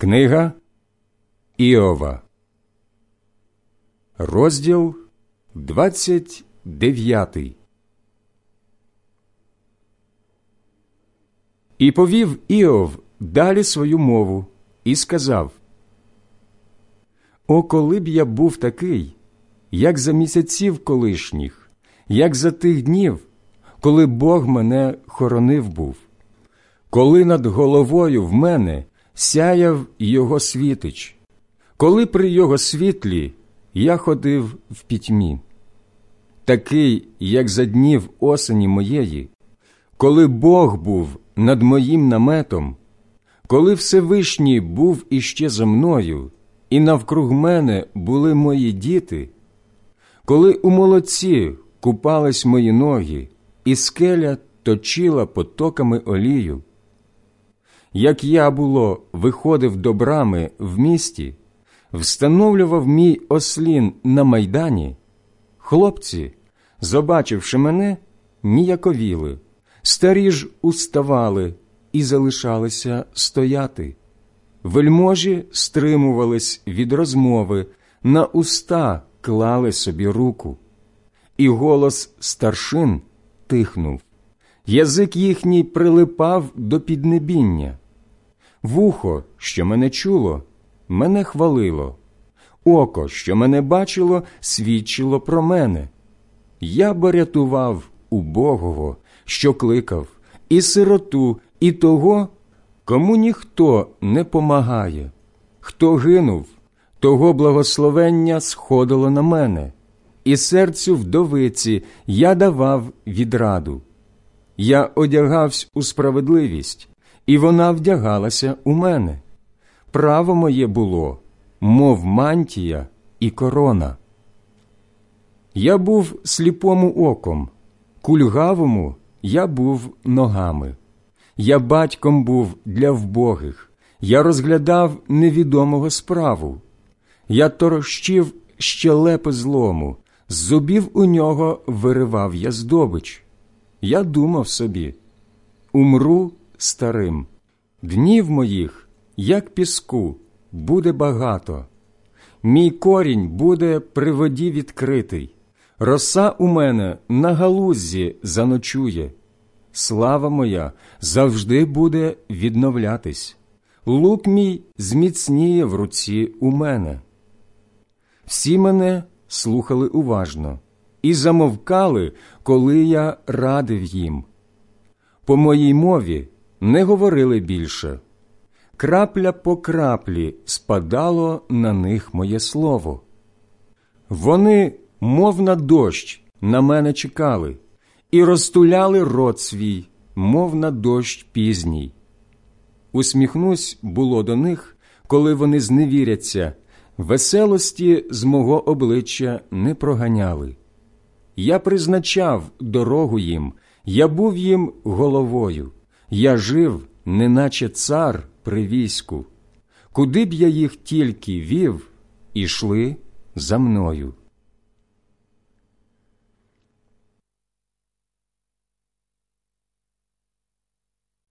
Книга Іова, розділ 29 І повів Іов далі свою мову і сказав О, коли б я був такий, як за місяців колишніх, як за тих днів, коли Бог мене хоронив був, коли над головою в мене сяяв його світич, коли при його світлі я ходив в пітьмі, такий, як за днів осені моєї, коли Бог був над моїм наметом, коли Всевишній був іще за мною, і навкруг мене були мої діти, коли у молоці купались мої ноги, і скеля точила потоками олію, як я було виходив до брами в місті, встановлював мій ослін на майдані, хлопці, побачивши мене, ніяковіли, старі ж уставали і залишалися стояти. Вельможі стримувались від розмови, на уста клали собі руку, і голос старшин тихнув. Язик їхній прилипав до піднебіння. Вухо, що мене чуло, мене хвалило, око, що мене бачило, свідчило про мене. Я б рятував убогого, що кликав, і сироту, і того, кому ніхто не помагає. Хто гинув, того благословення сходило на мене, і серцю вдовиці я давав відраду. Я одягався у справедливість, і вона вдягалася у мене. Право моє було, мов мантія і корона. Я був сліпому оком, кульгавому я був ногами. Я батьком був для вбогих, я розглядав невідомого справу. Я торощив щелепи злому, з зубів у нього виривав я здобич. Я думав собі умру старим, днів моїх, як піску, буде багато. Мій корінь буде при воді відкритий, роса у мене на галузі заночує. Слава моя завжди буде відновлятись. Лук мій зміцніє в руці у мене. Всі мене слухали уважно і замовкали, коли я радив їм. По моїй мові не говорили більше. Крапля по краплі спадало на них моє слово. Вони, мов на дощ, на мене чекали і розтуляли рот свій, мов на дощ пізній. Усміхнусь було до них, коли вони зневіряться, веселості з мого обличчя не проганяли. Я призначав дорогу їм, я був їм головою, я жив, неначе цар при війську. Куди б я їх тільки вів, ішли за мною.